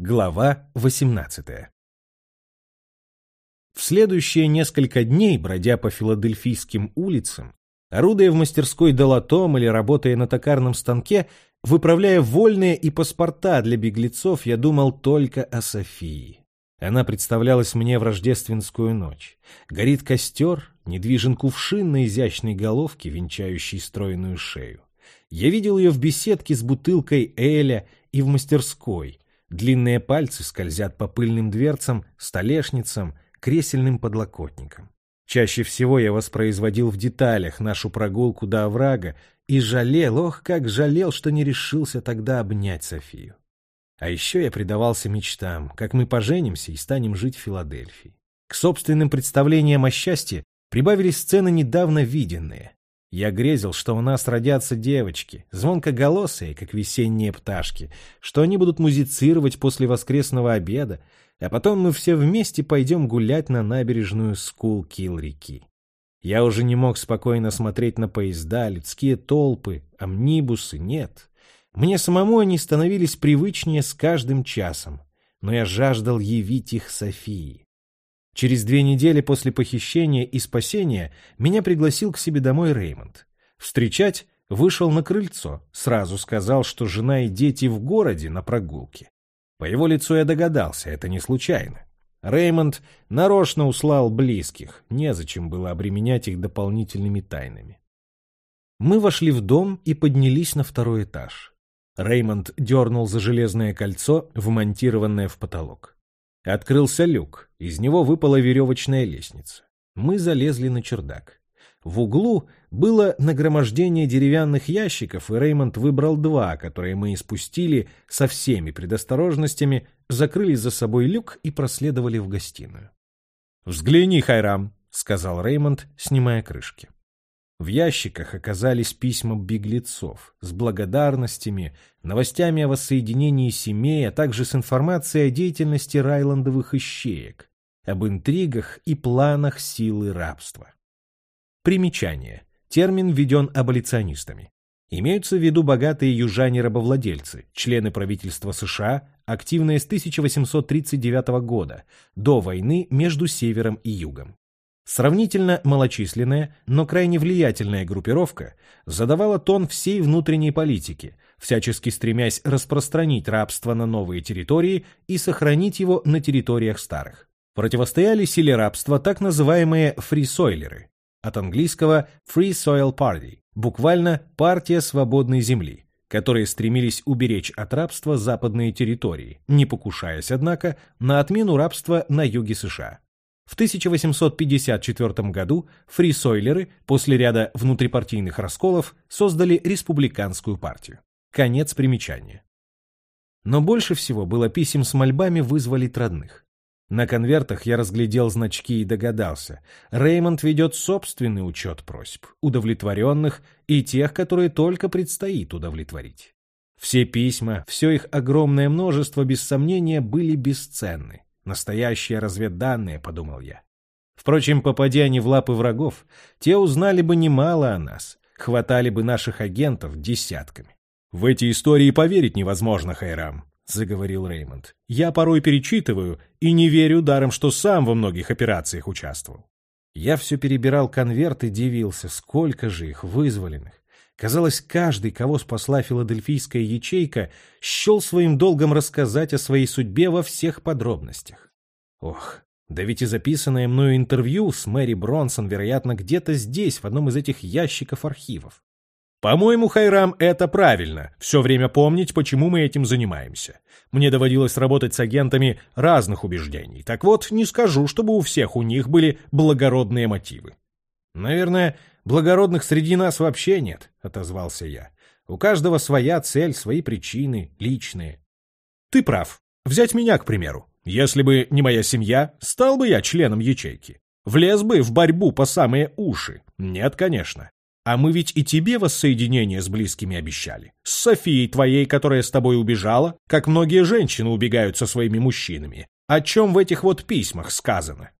Глава 18 В следующие несколько дней, бродя по филадельфийским улицам, орудуя в мастерской долотом или работая на токарном станке, выправляя вольные и паспорта для беглецов, я думал только о Софии. Она представлялась мне в рождественскую ночь. Горит костер, недвижен кувшин на изящной головке, венчающий стройную шею. Я видел ее в беседке с бутылкой Эля и в мастерской — Длинные пальцы скользят по пыльным дверцам, столешницам, кресельным подлокотникам. Чаще всего я воспроизводил в деталях нашу прогулку до оврага и жалел, ох, как жалел, что не решился тогда обнять Софию. А еще я предавался мечтам, как мы поженимся и станем жить в Филадельфии. К собственным представлениям о счастье прибавились сцены недавно виденные. Я грезил, что у нас родятся девочки, звонкоголосые, как весенние пташки, что они будут музицировать после воскресного обеда, а потом мы все вместе пойдем гулять на набережную Скулкилл-реки. Я уже не мог спокойно смотреть на поезда, людские толпы, омнибусы, нет. Мне самому они становились привычнее с каждым часом, но я жаждал явить их Софии. Через две недели после похищения и спасения меня пригласил к себе домой Реймонд. Встречать вышел на крыльцо, сразу сказал, что жена и дети в городе на прогулке. По его лицу я догадался, это не случайно. Реймонд нарочно услал близких, незачем было обременять их дополнительными тайнами. Мы вошли в дом и поднялись на второй этаж. Реймонд дернул за железное кольцо, вмонтированное в потолок. Открылся люк, из него выпала веревочная лестница. Мы залезли на чердак. В углу было нагромождение деревянных ящиков, и Реймонд выбрал два, которые мы испустили со всеми предосторожностями, закрыли за собой люк и проследовали в гостиную. «Взгляни, Хайрам», — сказал Реймонд, снимая крышки. В ящиках оказались письма беглецов с благодарностями, новостями о воссоединении семей, а также с информацией о деятельности райландовых ищеек, об интригах и планах силы рабства. Примечание. Термин введен аболиционистами. Имеются в виду богатые южане-рабовладельцы, члены правительства США, активные с 1839 года, до войны между Севером и Югом. Сравнительно малочисленная, но крайне влиятельная группировка задавала тон всей внутренней политики, всячески стремясь распространить рабство на новые территории и сохранить его на территориях старых. Противостояли силе рабства так называемые фрисойлеры, от английского Free Soil Party, буквально «партия свободной земли», которые стремились уберечь от рабства западные территории, не покушаясь, однако, на отмену рабства на юге США. В 1854 году фрисойлеры после ряда внутрипартийных расколов создали республиканскую партию. Конец примечания. Но больше всего было писем с мольбами вызволить родных. На конвертах я разглядел значки и догадался. Реймонд ведет собственный учет просьб, удовлетворенных и тех, которые только предстоит удовлетворить. Все письма, все их огромное множество, без сомнения, были бесценны. Настоящие разведданные, подумал я. Впрочем, попадя они в лапы врагов, те узнали бы немало о нас, хватали бы наших агентов десятками. В эти истории поверить невозможно, Хайрам, заговорил Реймонд. Я порой перечитываю и не верю даром, что сам во многих операциях участвовал. Я все перебирал конверт и дивился, сколько же их вызволенных. Казалось, каждый, кого спасла филадельфийская ячейка, счел своим долгом рассказать о своей судьбе во всех подробностях. Ох, да ведь и записанное мною интервью с Мэри Бронсон, вероятно, где-то здесь, в одном из этих ящиков архивов. По-моему, Хайрам, это правильно. Все время помнить, почему мы этим занимаемся. Мне доводилось работать с агентами разных убеждений. Так вот, не скажу, чтобы у всех у них были благородные мотивы. Наверное, благородных среди нас вообще нет, отозвался я. У каждого своя цель, свои причины, личные. Ты прав. Взять меня, к примеру. Если бы не моя семья, стал бы я членом ячейки. Влез бы в борьбу по самые уши. Нет, конечно. А мы ведь и тебе воссоединение с близкими обещали. С Софией твоей, которая с тобой убежала, как многие женщины убегают со своими мужчинами. О чем в этих вот письмах сказано?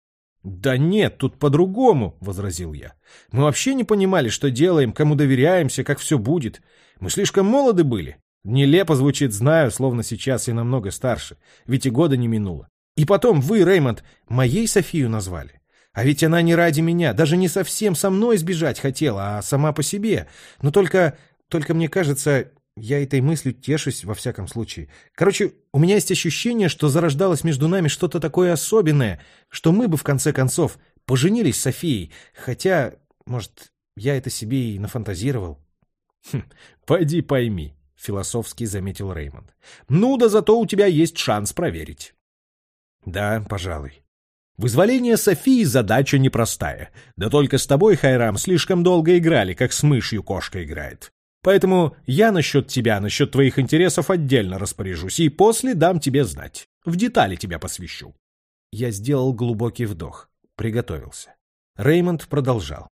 «Да нет, тут по-другому», — возразил я. «Мы вообще не понимали, что делаем, кому доверяемся, как все будет. Мы слишком молоды были. Нелепо звучит, знаю, словно сейчас я намного старше, ведь и года не минуло. И потом вы, Реймонд, моей Софию назвали. А ведь она не ради меня, даже не совсем со мной сбежать хотела, а сама по себе. Но только, только мне кажется, я этой мыслью тешусь во всяком случае. Короче, у меня есть ощущение, что зарождалось между нами что-то такое особенное, что мы бы в конце концов поженились с Софией, хотя, может, я это себе и нафантазировал. Хм, пойди пойми, философски заметил Реймонд. Ну да зато у тебя есть шанс проверить. Да, пожалуй. Вызволение Софии задача непростая. Да только с тобой, Хайрам, слишком долго играли, как с мышью кошка играет. Поэтому я насчет тебя, насчет твоих интересов отдельно распоряжусь, и после дам тебе знать. В детали тебя посвящу. Я сделал глубокий вдох. Приготовился. Реймонд продолжал.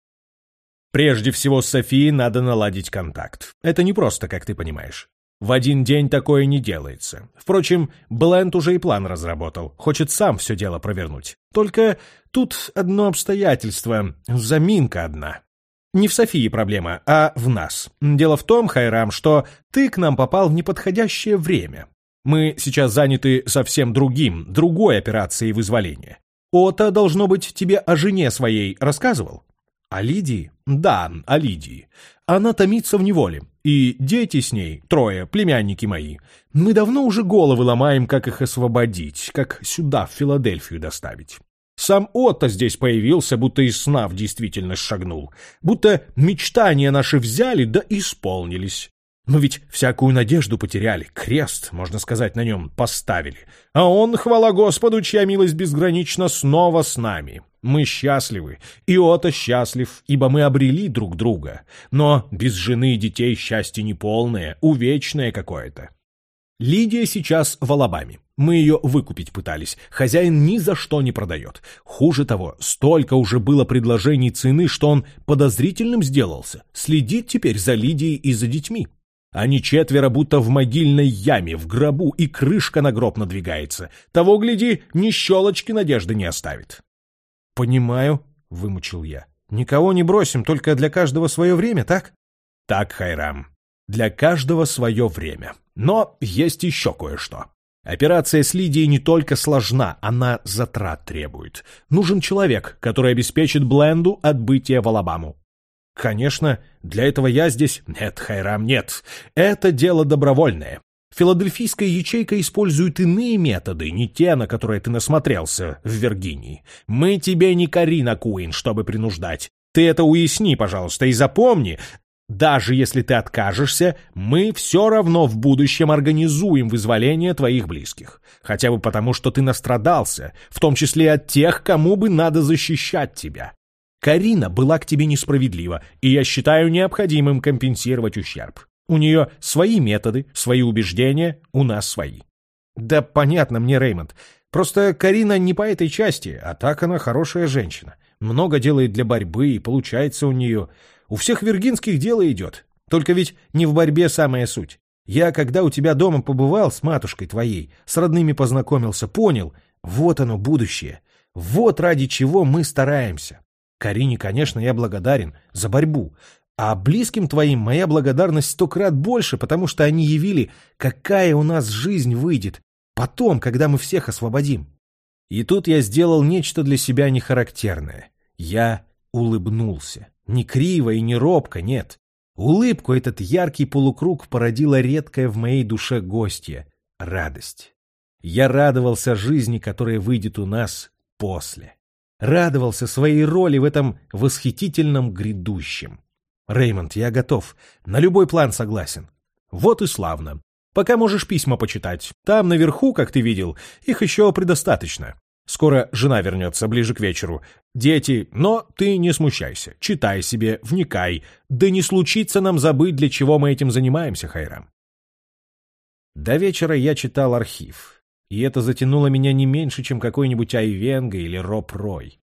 Прежде всего с Софией надо наладить контакт. Это не просто, как ты понимаешь. В один день такое не делается. Впрочем, Бленд уже и план разработал. Хочет сам все дело провернуть. Только тут одно обстоятельство. Заминка одна. Не в Софии проблема, а в нас. Дело в том, Хайрам, что ты к нам попал в неподходящее время. Мы сейчас заняты совсем другим, другой операцией вызволения. Ота, должно быть, тебе о жене своей рассказывал? О Лидии? Да, о Лидии. Она томится в неволе. И дети с ней, трое, племянники мои. Мы давно уже головы ломаем, как их освободить, как сюда, в Филадельфию доставить. Сам Отто здесь появился, будто из сна в действительность шагнул. Будто мечтания наши взяли да исполнились. Но ведь всякую надежду потеряли, крест, можно сказать, на нем поставили. А он, хвала Господу, чья милость безгранична, снова с нами. Мы счастливы, и Ота счастлив, ибо мы обрели друг друга. Но без жены и детей счастье неполное, увечное какое-то. Лидия сейчас в Алабаме. Мы ее выкупить пытались. Хозяин ни за что не продает. Хуже того, столько уже было предложений цены, что он подозрительным сделался. Следит теперь за Лидией и за детьми. Они четверо будто в могильной яме, в гробу, и крышка на гроб надвигается. Того, гляди, ни щелочки надежды не оставит. «Понимаю», — вымучил я. «Никого не бросим, только для каждого свое время, так?» «Так, Хайрам, для каждого свое время. Но есть еще кое-что. Операция с Лидией не только сложна, она затрат требует. Нужен человек, который обеспечит Бленду отбытие в Алабаму. Конечно, для этого я здесь... Нет, Хайрам, нет. Это дело добровольное. Филадельфийская ячейка использует иные методы, не те, на которые ты насмотрелся в Виргинии. Мы тебе не Карина Куин, чтобы принуждать. Ты это уясни, пожалуйста, и запомни, даже если ты откажешься, мы все равно в будущем организуем вызволение твоих близких. Хотя бы потому, что ты настрадался, в том числе от тех, кому бы надо защищать тебя. Карина была к тебе несправедлива, и я считаю необходимым компенсировать ущерб. У нее свои методы, свои убеждения, у нас свои. Да понятно мне, Реймонд. Просто Карина не по этой части, а так она хорошая женщина. Много делает для борьбы, и получается у нее... У всех виргинских дело идет. Только ведь не в борьбе самая суть. Я, когда у тебя дома побывал с матушкой твоей, с родными познакомился, понял, вот оно будущее. Вот ради чего мы стараемся. Карине, конечно, я благодарен за борьбу. А близким твоим моя благодарность сто крат больше, потому что они явили, какая у нас жизнь выйдет. Потом, когда мы всех освободим. И тут я сделал нечто для себя нехарактерное. Я улыбнулся. Не криво и не робко, нет. Улыбку этот яркий полукруг породила редкая в моей душе гостья — радость. Я радовался жизни, которая выйдет у нас после. Радовался своей роли в этом восхитительном грядущем. Реймонд, я готов. На любой план согласен. Вот и славно. Пока можешь письма почитать. Там наверху, как ты видел, их еще предостаточно. Скоро жена вернется ближе к вечеру. Дети, но ты не смущайся. Читай себе, вникай. Да не случится нам забыть, для чего мы этим занимаемся, Хайрам. До вечера я читал архив. И это затянуло меня не меньше, чем какой-нибудь Айвенга или Роб Рой.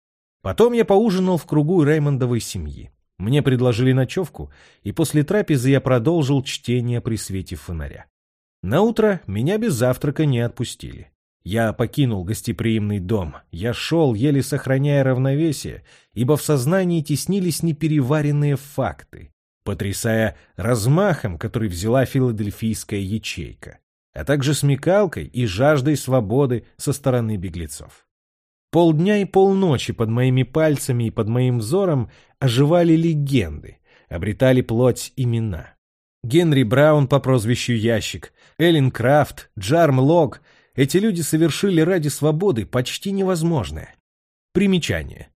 Потом я поужинал в кругу Реймондовой семьи. Мне предложили ночевку, и после трапезы я продолжил чтение при свете фонаря. На утро меня без завтрака не отпустили. Я покинул гостеприимный дом. Я шел, еле сохраняя равновесие, ибо в сознании теснились непереваренные факты. потрясая размахом, который взяла филадельфийская ячейка, а также смекалкой и жаждой свободы со стороны беглецов. Полдня и полночи под моими пальцами и под моим взором оживали легенды, обретали плоть имена. Генри Браун по прозвищу Ящик, Эллен Крафт, Джарм Лок — эти люди совершили ради свободы почти невозможное. Примечание.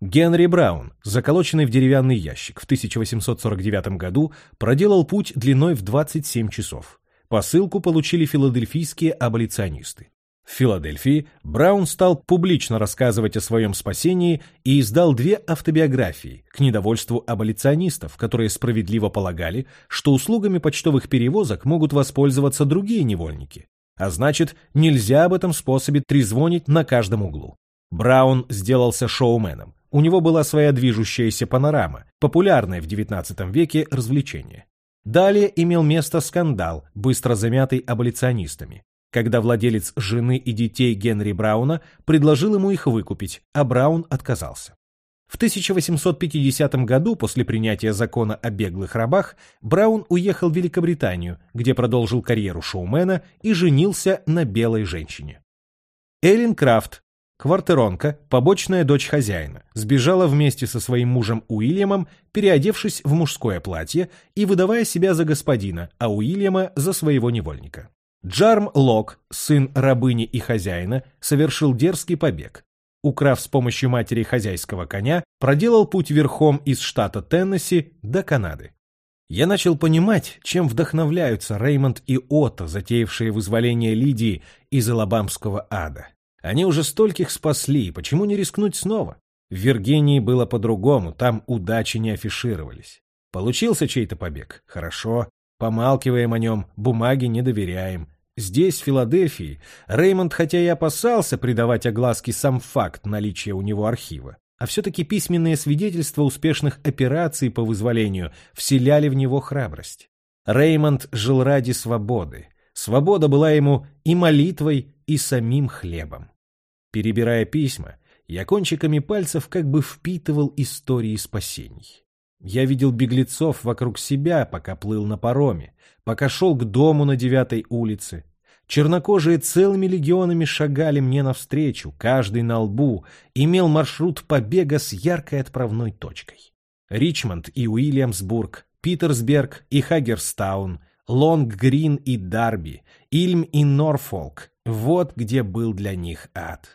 Генри Браун, заколоченный в деревянный ящик, в 1849 году проделал путь длиной в 27 часов. Посылку получили филадельфийские аболиционисты. В Филадельфии Браун стал публично рассказывать о своем спасении и издал две автобиографии к недовольству аболиционистов, которые справедливо полагали, что услугами почтовых перевозок могут воспользоваться другие невольники. А значит, нельзя об этом способе трезвонить на каждом углу. Браун сделался шоуменом. У него была своя движущаяся панорама, популярное в XIX веке развлечение. Далее имел место скандал, быстро замятый аболиционистами когда владелец жены и детей Генри Брауна предложил ему их выкупить, а Браун отказался. В 1850 году, после принятия закона о беглых рабах, Браун уехал в Великобританию, где продолжил карьеру шоумена и женился на белой женщине. Эллен Крафт, квартиронка, побочная дочь хозяина, сбежала вместе со своим мужем Уильямом, переодевшись в мужское платье и выдавая себя за господина, а Уильяма за своего невольника. Джарм Лок, сын рабыни и хозяина, совершил дерзкий побег. Украв с помощью матери хозяйского коня, проделал путь верхом из штата Теннесси до Канады. Я начал понимать, чем вдохновляются Реймонд и Отто, затеявшие вызволение Лидии из Алабамского ада. Они уже стольких спасли, почему не рискнуть снова? В Виргинии было по-другому, там удачи не афишировались. Получился чей-то побег? Хорошо. Помалкиваем о нем, бумаги не доверяем. Здесь, в Филадельфии, Реймонд хотя и опасался придавать огласке сам факт наличия у него архива, а все-таки письменные свидетельства успешных операций по вызволению вселяли в него храбрость. Реймонд жил ради свободы. Свобода была ему и молитвой, и самим хлебом. Перебирая письма, я кончиками пальцев как бы впитывал истории спасений. Я видел беглецов вокруг себя, пока плыл на пароме, пока шел к дому на девятой улице. Чернокожие целыми легионами шагали мне навстречу, каждый на лбу, имел маршрут побега с яркой отправной точкой. Ричмонд и Уильямсбург, Питерсберг и Хагерстаун, Лонг-Грин и Дарби, Ильм и Норфолк — вот где был для них ад.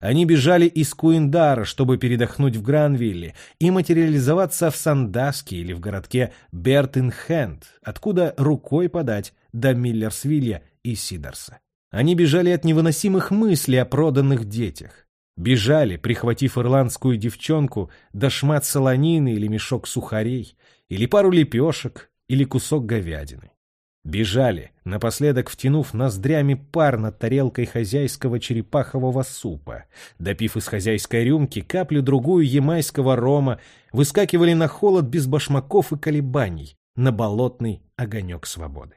Они бежали из Куиндара, чтобы передохнуть в Гранвилле и материализоваться в Сандаске или в городке Бертенхенд, откуда рукой подать до Миллерсвилья и Сидорса. Они бежали от невыносимых мыслей о проданных детях. Бежали, прихватив ирландскую девчонку, да шмат солонины или мешок сухарей, или пару лепешек, или кусок говядины. Бежали, напоследок втянув ноздрями пар над тарелкой хозяйского черепахового супа. Допив из хозяйской рюмки каплю-другую ямайского рома, выскакивали на холод без башмаков и колебаний, на болотный огонек свободы.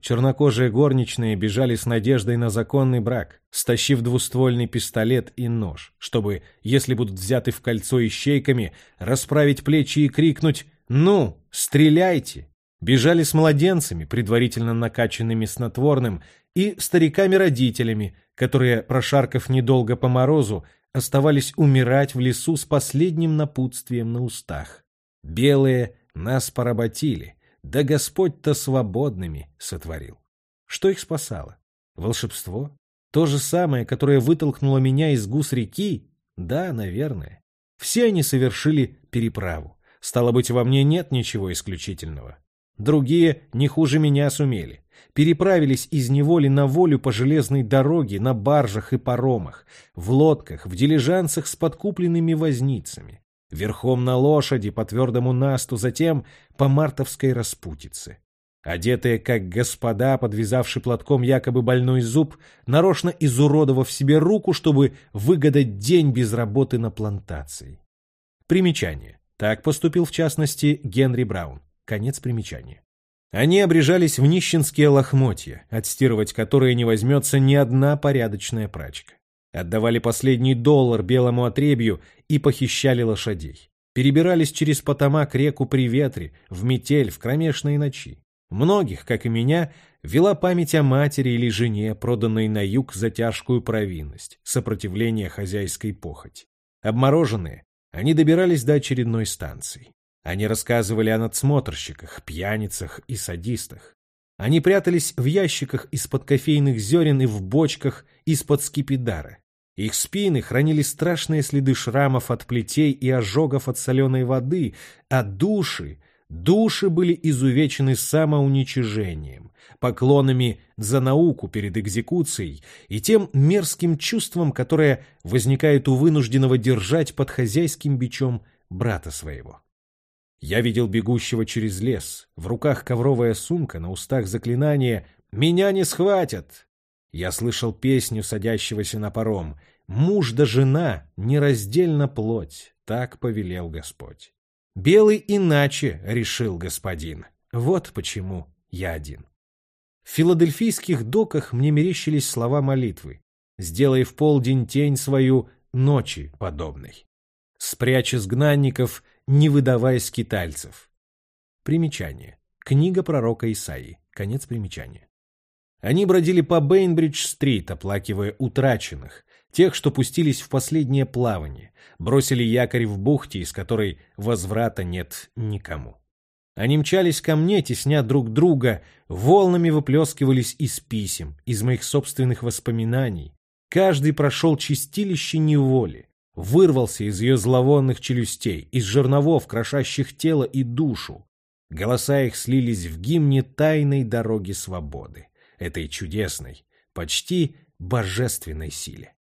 Чернокожие горничные бежали с надеждой на законный брак, стащив двуствольный пистолет и нож, чтобы, если будут взяты в кольцо ищейками, расправить плечи и крикнуть «Ну, стреляйте!» Бежали с младенцами, предварительно накачанными снотворным, и стариками-родителями, которые, прошаркав недолго по морозу, оставались умирать в лесу с последним напутствием на устах. Белые нас поработили, да Господь-то свободными сотворил. Что их спасало? Волшебство? То же самое, которое вытолкнуло меня из гус реки? Да, наверное. Все они совершили переправу. Стало быть, во мне нет ничего исключительного. Другие не хуже меня сумели. Переправились из неволи на волю по железной дороге, на баржах и паромах, в лодках, в дилижансах с подкупленными возницами, верхом на лошади по твердому насту, затем по мартовской распутице. Одетые как господа, подвязавши платком якобы больной зуб, нарочно изуродовав себе руку, чтобы выгадать день без работы на плантации. Примечание. Так поступил в частности Генри Браун. Конец примечания. Они обрежались в нищенские лохмотья, отстирывать которые не возьмется ни одна порядочная прачка. Отдавали последний доллар белому отребью и похищали лошадей. перебирались через Потамак реку при ветре, в метель, в кромешные ночи. Многих, как и меня, вела память о матери или жене, проданной на юг за тяжкую провинность, сопротивление хозяйской похоти. Обмороженные, они добирались до очередной станции. Они рассказывали о надсмотрщиках, пьяницах и садистах. Они прятались в ящиках из-под кофейных зерен и в бочках из-под скипидара. Их спины хранили страшные следы шрамов от плетей и ожогов от соленой воды, а души, души были изувечены самоуничижением, поклонами за науку перед экзекуцией и тем мерзким чувством, которое возникает у вынужденного держать под хозяйским бичом брата своего. Я видел бегущего через лес, в руках ковровая сумка, на устах заклинание «Меня не схватят!» Я слышал песню садящегося на паром «Муж да жена, нераздельно плоть», так повелел Господь. Белый иначе, решил господин. Вот почему я один. В филадельфийских доках мне мерещились слова молитвы. «Сделай в полдень тень свою ночи подобной». Спрячь изгнанников не выдавая скитальцев. Примечание. Книга пророка Исаии. Конец примечания. Они бродили по Бейнбридж-стрит, оплакивая утраченных, тех, что пустились в последнее плавание, бросили якорь в бухте, из которой возврата нет никому. Они мчались ко мне, тесня друг друга, волнами выплескивались из писем, из моих собственных воспоминаний. Каждый прошел чистилище неволи, вырвался из ее зловонных челюстей, из жерновов, крошащих тело и душу. Голоса их слились в гимне тайной дороги свободы, этой чудесной, почти божественной силе.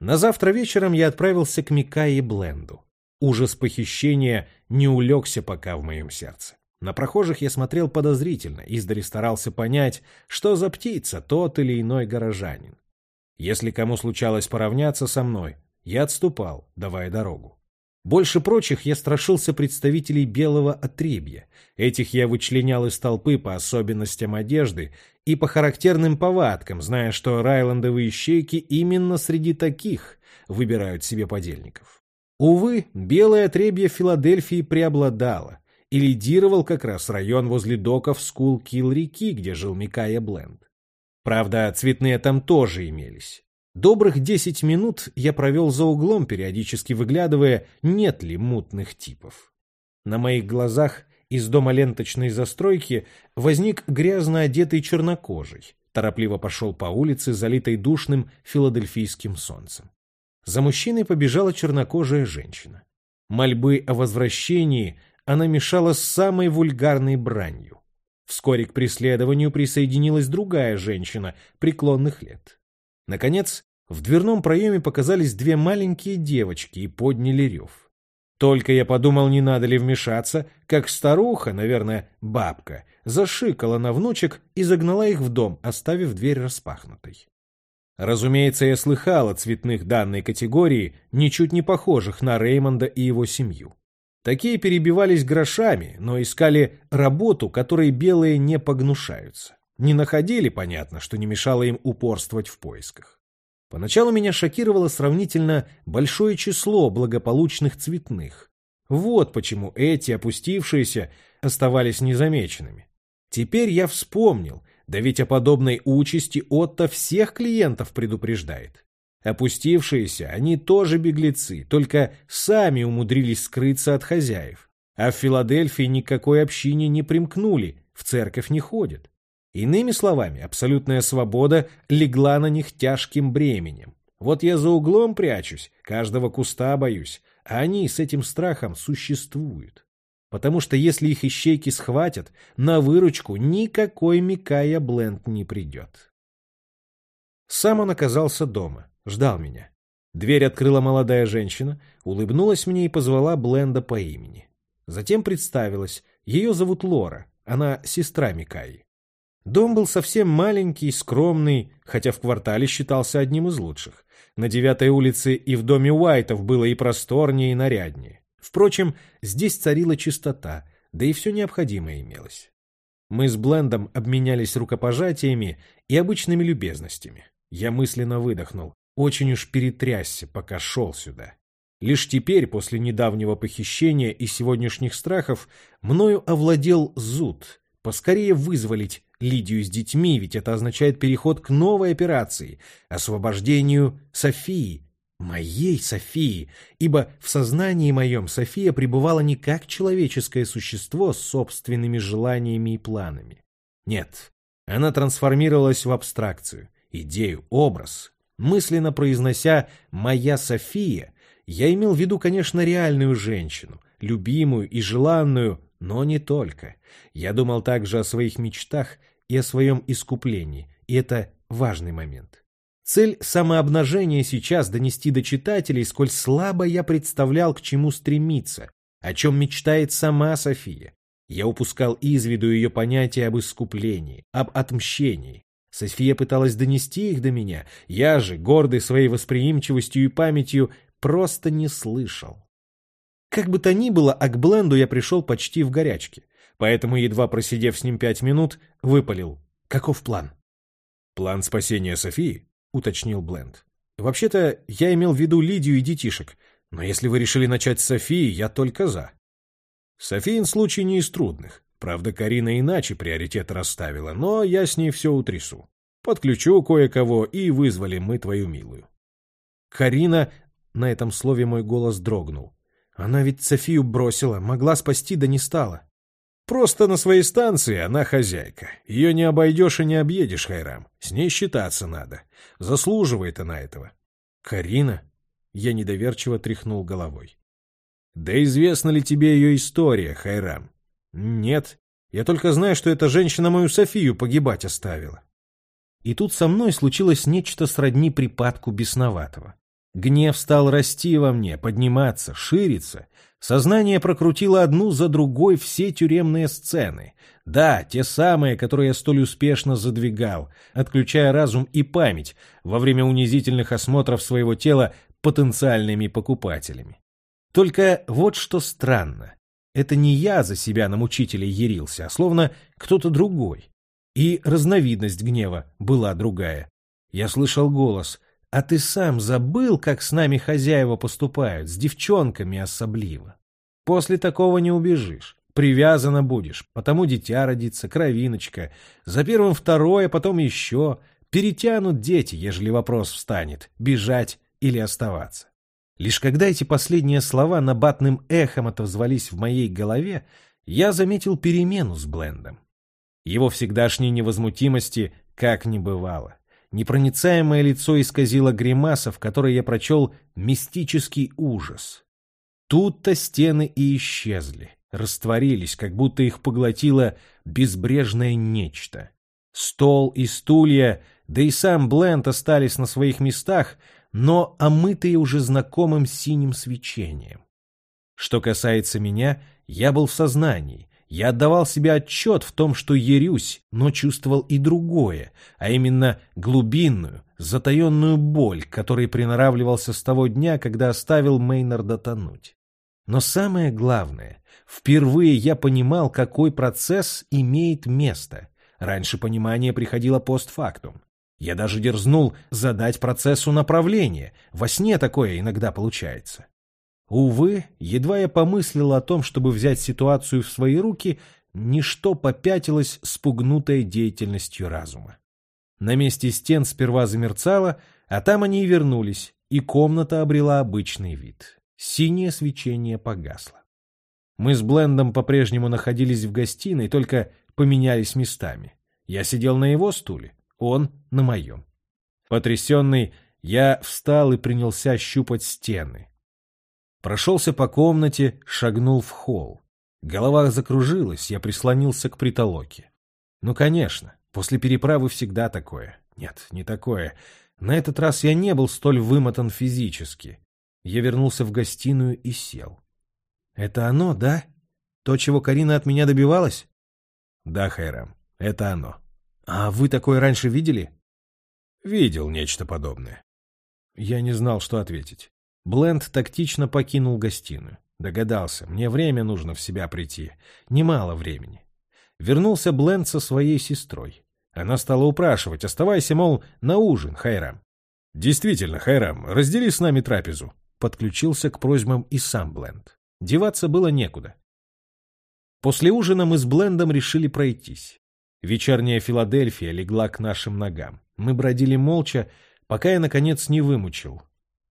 На завтра вечером я отправился к Микае Бленду. Ужас похищения не улегся пока в моем сердце. На прохожих я смотрел подозрительно, издали старался понять, что за птица тот или иной горожанин. Если кому случалось поравняться со мной, я отступал, давая дорогу. Больше прочих я страшился представителей белого отребья. Этих я вычленял из толпы по особенностям одежды и по характерным повадкам, зная, что райландовы ищейки именно среди таких выбирают себе подельников. Увы, белое отребье Филадельфии преобладало, и лидировал как раз район возле доков Скулкилл-реки, где жил Микая Бленд. Правда, цветные там тоже имелись. Добрых десять минут я провел за углом, периодически выглядывая, нет ли мутных типов. На моих глазах из дома ленточной застройки возник грязно одетый чернокожий, торопливо пошел по улице, залитой душным филадельфийским солнцем. За мужчиной побежала чернокожая женщина. Мольбы о возвращении она мешала с самой вульгарной бранью. Вскоре к преследованию присоединилась другая женщина преклонных лет. Наконец, в дверном проеме показались две маленькие девочки и подняли рев. Только я подумал, не надо ли вмешаться, как старуха, наверное, бабка, зашикала на внучек и загнала их в дом, оставив дверь распахнутой. Разумеется, я слыхал о цветных данной категории, ничуть не похожих на Реймонда и его семью. Такие перебивались грошами, но искали работу, которой белые не погнушаются. Не находили, понятно, что не мешало им упорствовать в поисках. Поначалу меня шокировало сравнительно большое число благополучных цветных. Вот почему эти, опустившиеся, оставались незамеченными. Теперь я вспомнил, да ведь о подобной участи Отто всех клиентов предупреждает. Опустившиеся, они тоже беглецы, только сами умудрились скрыться от хозяев. А в Филадельфии никакой общине не примкнули, в церковь не ходят. Иными словами, абсолютная свобода легла на них тяжким бременем. Вот я за углом прячусь, каждого куста боюсь, а они с этим страхом существуют. Потому что если их ищейки схватят, на выручку никакой Микая Бленд не придет. Сам он оказался дома ждал меня. Дверь открыла молодая женщина, улыбнулась мне и позвала Бленда по имени. Затем представилась. Ее зовут Лора, она сестра Микаи. Дом был совсем маленький, скромный, хотя в квартале считался одним из лучших. На девятой улице и в доме Уайтов было и просторнее, и наряднее. Впрочем, здесь царила чистота, да и все необходимое имелось. Мы с Блендом обменялись рукопожатиями и обычными любезностями. Я мысленно выдохнул. Очень уж перетрясся, пока шел сюда. Лишь теперь, после недавнего похищения и сегодняшних страхов, мною овладел зуд. Поскорее вызволить Лидию с детьми, ведь это означает переход к новой операции, освобождению Софии, моей Софии, ибо в сознании моем София пребывала не как человеческое существо с собственными желаниями и планами. Нет, она трансформировалась в абстракцию, идею, образ. Мысленно произнося «моя София», я имел в виду, конечно, реальную женщину, любимую и желанную, но не только. Я думал также о своих мечтах и о своем искуплении, и это важный момент. Цель самообнажения сейчас донести до читателей, сколь слабо я представлял, к чему стремиться, о чем мечтает сама София. Я упускал из виду ее понятие об искуплении, об отмщении. София пыталась донести их до меня, я же, гордый своей восприимчивостью и памятью, просто не слышал. Как бы то ни было, а к Бленду я пришел почти в горячке, поэтому, едва просидев с ним пять минут, выпалил. Каков план? «План спасения Софии?» — уточнил Бленд. «Вообще-то я имел в виду Лидию и детишек, но если вы решили начать с Софии, я только за». Софиин случай не из трудных. Правда, Карина иначе приоритет расставила, но я с ней все утрясу. Подключу кое-кого и вызволим мы твою милую. Карина на этом слове мой голос дрогнул. Она ведь Софию бросила, могла спасти, да не стала. Просто на своей станции она хозяйка. Ее не обойдешь и не объедешь, Хайрам. С ней считаться надо. Заслуживает она этого. Карина? Я недоверчиво тряхнул головой. Да известна ли тебе ее история, Хайрам? Нет. Я только знаю, что эта женщина мою Софию погибать оставила. И тут со мной случилось нечто сродни припадку бесноватого. Гнев стал расти во мне, подниматься, шириться. Сознание прокрутило одну за другой все тюремные сцены. Да, те самые, которые я столь успешно задвигал, отключая разум и память во время унизительных осмотров своего тела потенциальными покупателями. Только вот что странно. Это не я за себя на мучителей ярился, а словно кто-то другой. И разновидность гнева была другая. Я слышал голос — а ты сам забыл, как с нами хозяева поступают, с девчонками особливо. После такого не убежишь. Привязана будешь, потому дитя родится, кровиночка. За первым второе, потом еще. Перетянут дети, ежели вопрос встанет, бежать или оставаться. Лишь когда эти последние слова набатным эхом отозвались в моей голове, я заметил перемену с Блендом. Его всегдашней невозмутимости как не бывало. Непроницаемое лицо исказило гримаса, в которой я прочел мистический ужас. Тут-то стены и исчезли, растворились, как будто их поглотило безбрежное нечто. Стол и стулья, да и сам Бленд остались на своих местах, но омытые уже знакомым синим свечением. Что касается меня, я был в сознании, я отдавал себе отчет в том, что ерюсь, но чувствовал и другое, а именно глубинную, затаенную боль, которой приноравливался с того дня, когда оставил Мейнарда тонуть. Но самое главное, впервые я понимал, какой процесс имеет место. Раньше понимание приходило постфактум. Я даже дерзнул задать процессу направление. Во сне такое иногда получается. Увы, едва я помыслил о том, чтобы взять ситуацию в свои руки, ничто попятилось спугнутой деятельностью разума. На месте стен сперва замерцало, а там они и вернулись, и комната обрела обычный вид. Синее свечение погасло. Мы с Блендом по-прежнему находились в гостиной, только поменялись местами. Я сидел на его стуле, он на моем. Потрясенный, я встал и принялся щупать стены. Прошелся по комнате, шагнул в холл. Голова закружилась, я прислонился к притолоке. Ну, конечно, после переправы всегда такое. Нет, не такое. На этот раз я не был столь вымотан физически. Я вернулся в гостиную и сел. Это оно, да? То, чего Карина от меня добивалась? Да, Хайрам, это оно. А вы такое раньше видели? Видел нечто подобное. Я не знал, что ответить. Бленд тактично покинул гостиную. Догадался, мне время нужно в себя прийти. Немало времени. Вернулся Бленд со своей сестрой. Она стала упрашивать, оставайся, мол, на ужин, Хайрам. Действительно, Хайрам, раздели с нами трапезу. подключился к просьбам и сам Бленд. Деваться было некуда. После ужина мы с Блендом решили пройтись. Вечерняя Филадельфия легла к нашим ногам. Мы бродили молча, пока я, наконец, не вымучил.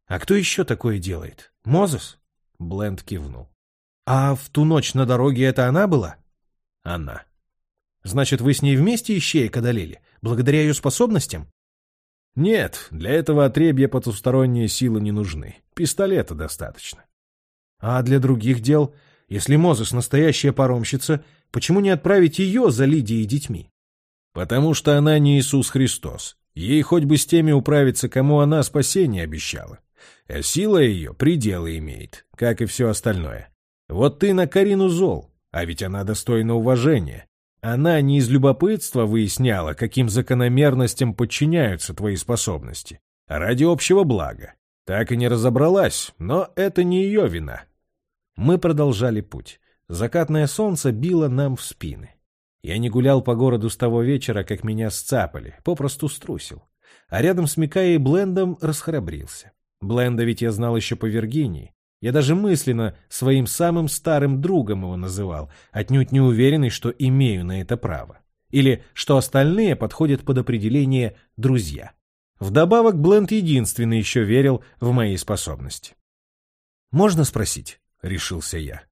«А кто еще такое делает? Мозес?» Бленд кивнул. «А в ту ночь на дороге это она была?» «Она». «Значит, вы с ней вместе ищеек одолели? Благодаря ее способностям?» «Нет, для этого отребья потусторонние силы не нужны. Пистолета достаточно». «А для других дел? Если Мозес настоящая паромщица, почему не отправить ее за Лидией и детьми?» «Потому что она не Иисус Христос. Ей хоть бы с теми управиться, кому она спасение обещала. А сила ее пределы имеет, как и все остальное. Вот ты на Карину зол, а ведь она достойна уважения. Она не из любопытства выясняла, каким закономерностям подчиняются твои способности, а ради общего блага. Так и не разобралась, но это не ее вина. Мы продолжали путь. Закатное солнце било нам в спины. Я не гулял по городу с того вечера, как меня сцапали, попросту струсил. А рядом с Микаей Блендом расхрабрился. Бленда ведь я знал еще по Виргинии. Я даже мысленно своим самым старым другом его называл, отнюдь не уверенный, что имею на это право. Или что остальные подходят под определение «друзья». Вдобавок Бленд единственный еще верил в мои способности. «Можно спросить?» — решился я.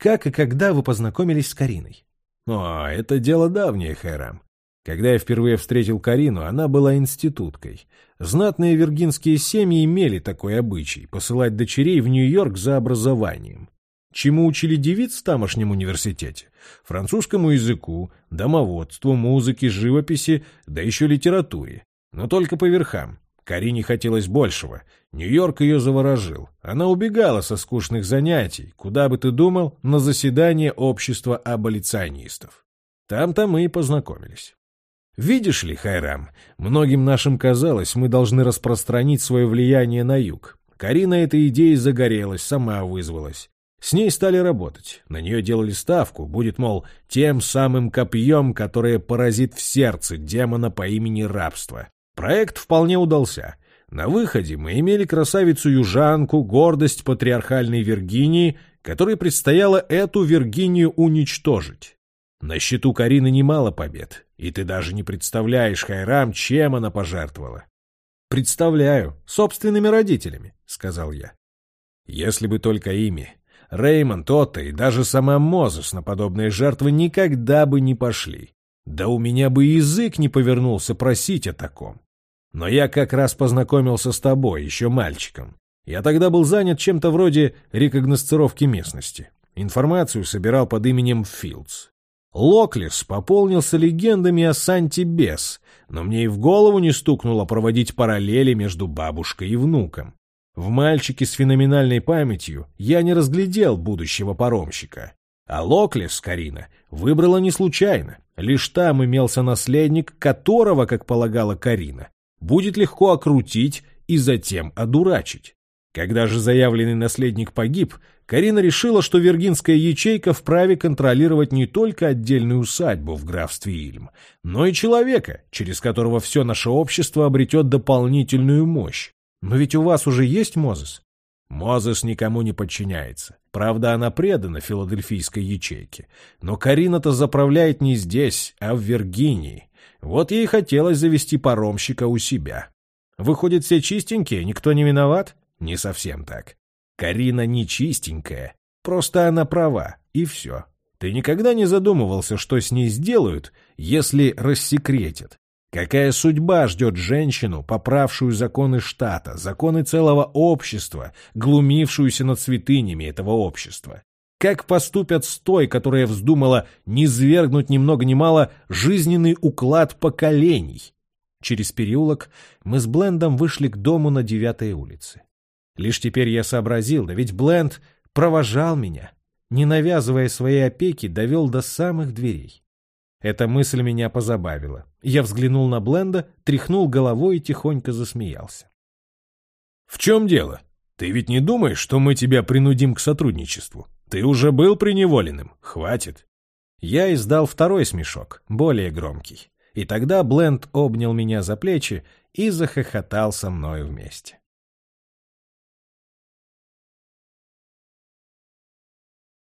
«Как и когда вы познакомились с Кариной?» «О, это дело давнее, Хайрам. Когда я впервые встретил Карину, она была институткой. Знатные виргинские семьи имели такой обычай – посылать дочерей в Нью-Йорк за образованием. Чему учили девиц в тамошнем университете? Французскому языку, домоводству, музыке, живописи, да еще литературе. Но только по верхам. Карине хотелось большего. Нью-Йорк ее заворожил. Она убегала со скучных занятий, куда бы ты думал, на заседание общества аболиционистов. Там-то мы и познакомились. Видишь ли, Хайрам, многим нашим казалось, мы должны распространить свое влияние на юг. Карина этой идеей загорелась, сама вызвалась. С ней стали работать, на нее делали ставку, будет, мол, тем самым копьем, которое поразит в сердце демона по имени рабство. Проект вполне удался. На выходе мы имели красавицу-южанку, гордость патриархальной Виргинии, которой предстояло эту Виргинию уничтожить. На счету Карины немало побед, и ты даже не представляешь, Хайрам, чем она пожертвовала. «Представляю, собственными родителями», — сказал я. «Если бы только ими. Реймонд, Отто и даже сама Мозес на подобные жертвы никогда бы не пошли. Да у меня бы язык не повернулся просить о таком. Но я как раз познакомился с тобой, еще мальчиком. Я тогда был занят чем-то вроде рекогносцировки местности. Информацию собирал под именем Филдс. Локлис пополнился легендами о Санти Бес, но мне и в голову не стукнуло проводить параллели между бабушкой и внуком. В мальчике с феноменальной памятью я не разглядел будущего паромщика. А Локлис, Карина, выбрала не случайно. Лишь там имелся наследник, которого, как полагала Карина, будет легко окрутить и затем одурачить. Когда же заявленный наследник погиб, Карина решила, что виргинская ячейка вправе контролировать не только отдельную усадьбу в графстве Ильм, но и человека, через которого все наше общество обретет дополнительную мощь. Но ведь у вас уже есть Мозес? Мозес никому не подчиняется. Правда, она предана филадельфийской ячейке. Но Карина-то заправляет не здесь, а в Виргинии. Вот ей хотелось завести паромщика у себя. Выходит, все чистенькие, никто не виноват? Не совсем так. Карина не чистенькая, просто она права, и все. Ты никогда не задумывался, что с ней сделают, если рассекретят? Какая судьба ждет женщину, поправшую законы штата, законы целого общества, глумившуюся над святынями этого общества? Как поступят с той, которая вздумала низвергнуть ни много ни мало жизненный уклад поколений? Через переулок мы с Блендом вышли к дому на девятой улице. Лишь теперь я сообразил, да ведь Бленд провожал меня, не навязывая своей опеки, довел до самых дверей. Эта мысль меня позабавила. Я взглянул на Бленда, тряхнул головой и тихонько засмеялся. «В чем дело? Ты ведь не думаешь, что мы тебя принудим к сотрудничеству? Ты уже был приневоленным. Хватит». Я издал второй смешок, более громкий. И тогда Бленд обнял меня за плечи и захохотал со мной вместе.